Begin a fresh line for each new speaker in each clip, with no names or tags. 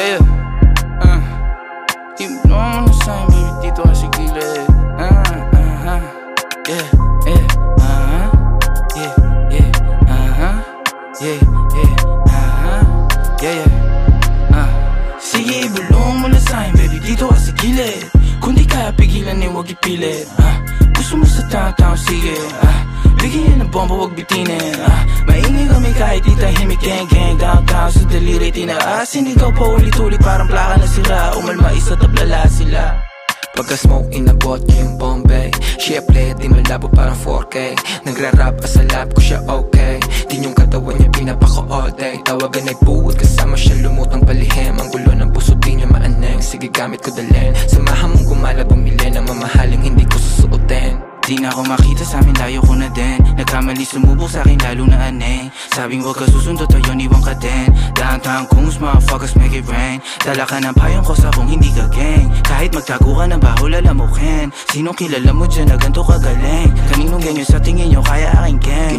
Yeah, yeah. Uh. Keep on the same, baby, dito ka sa gilid. Uh, uh-huh. Yeah, yeah. Uh-huh. Yeah, yeah. Uh-huh. Yeah, yeah. Uh-huh. Yeah, yeah. Uh. Sige, ibulong mo na sa'kin, baby, dito ka sa gilid. Kung di kaya pigilan, eh, huwag ipilit. Uh. Gusto mo sa tao-tao, sige. Uh. Bigyan ng bomba, huwag bitinin. Uh. Maingay kami kahit di tahimik, gang, gang, downtown sa daliri tinaasin. Ikaw pa ulit-ulit, parang plaka na sila. Umalma isa, tablala sila.
Pagka-smoke inabot niya yung Bombay Siyempre di malabo parang 4K Nagra-rap sa lab ko siya okay Din yung katawan niya pinapako all day Tawagan ay buwad kasama siya lumutang palihim Ang gulo Sige gamit ko dalhin. Samahan mong gumala bumili ng mamahaling hindi ko susuotin.
Di na ako makita sa amin, layo ko na din. Nagkamali sumubok sa akin, lalo na aneng Sabing huwag ka susundo, tayo iwan ka din. Downtown Kungs, motherfuckers make it rain. Dala ka ng payong ko sa kung hindi ka gang. Kahit magtago ka ng baho, lalamukin Sinong kilala mo dyan na ganito kagaling? Kaninong ganyan sa tingin nyo, kaya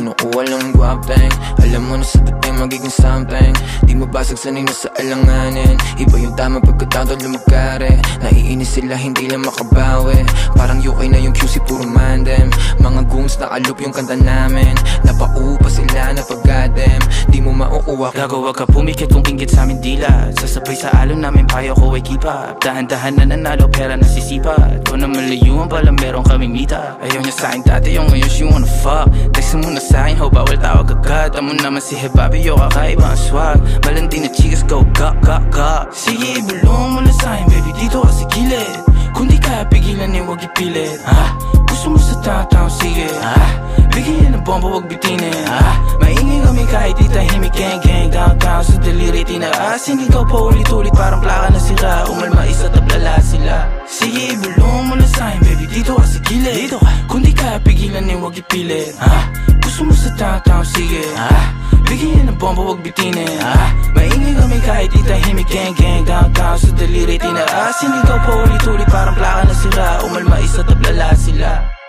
Kinukuha lang ng guwapeng Alam mo na sa dating magiging something Di mabasag sanay na sa alanganin. Iba yung tama pagkatao lumagkari Naiinis sila hindi lang makabawi. Parang UK na yung QC puro mandem. Mga goons na alup yung kanta namin. Napaupa sila na paggadem Di mo mauuwa
Gago wag ka pumikit kung inggit sa amin dila. Sasabay sa alon namin payo ko ay keep up. Dahan-dahan na nanalo pera nasisipat Kung na malayuan pala meron kaming mita. Ayaw niya sa'kin dati yung ngayon she wanna fuck. Text mo na sa'kin ho bawal tawag agad. Amo naman si Hebabi yo kakaiba ang swag Malandi na chicas go ga ga ga. Sige ibulong mo na sa'kin baby dito ka sa gilid. Kung di kaya pigilan eh wag ipilit. Ah, Gusto mo sa tao-tao sige. Ah, Bigyan ng bomba wag bitinin. Ah, Maingay kami kahit di tahimik gang gang Downtown sa daliri tinaasin Ikaw pa ulit-ulit. Parang plaka na sila. Umalma isa tablala sila. Sige ibulong mo na sa'kin baby dito ka sa gilid. Dito ka. Kung di kaya pigilan eh wag ipilit. Ah, Gusto mo sa tao-tao sige. Ah, Bigyan ng bomba wag bitinin. Ah, Maingay kami kahit di tahimik gang gang Downtown sa daliri tinaasin Ikaw pa ulit-ulit parang plaka na sila. Umalma isa tablala sila